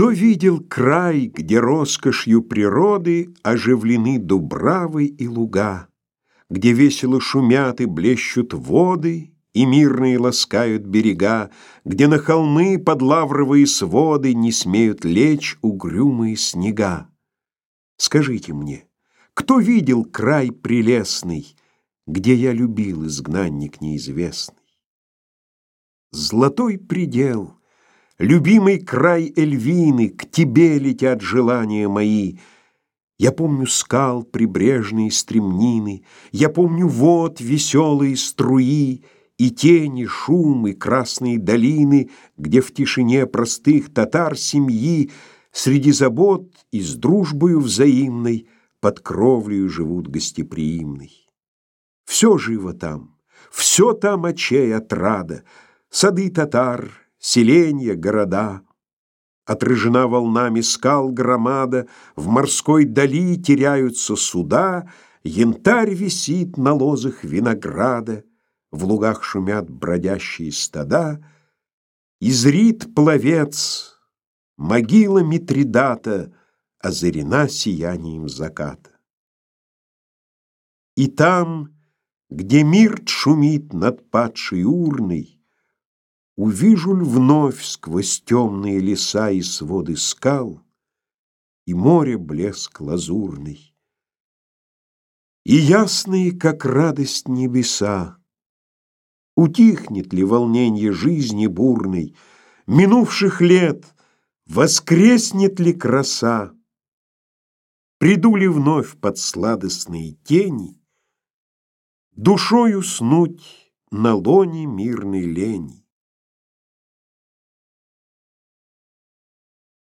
Кто видел край, где роскошью природы оживлены дубравы и луга, где весело шумят и блещут воды, и мирные ласкают берега, где на холмы под лавровые своды не смеют лечь угрюмые снега? Скажите мне, кто видел край прелестный, где я любил изгнанник неизвестный? Золотой предел — Любимый край Эльвины, к тебе летят желания мои. Я помню скал прибрежные стремнины, Я помню вод веселые струи, И тени, шум и красные долины, Где в тишине простых татар семьи Среди забот и с дружбою взаимной Под кровлею живут гостеприимной. Все живо там, все там очей отрада, Сады татар, селенья, города. Отрыжена волнами скал громада, В морской дали теряются суда, Янтарь висит на лозах винограда, В лугах шумят бродящие стада, И зрит пловец, могила Митридата Озарена сиянием заката. И там, где мир шумит над падшей урной, Увижу ль вновь сквозь темные леса и своды скал И море блеск лазурный, И ясные, как радость небеса, Утихнет ли волнение жизни бурной, Минувших лет воскреснет ли краса, Приду ли вновь под сладостные тени, Душою снуть на лоне мирной лени.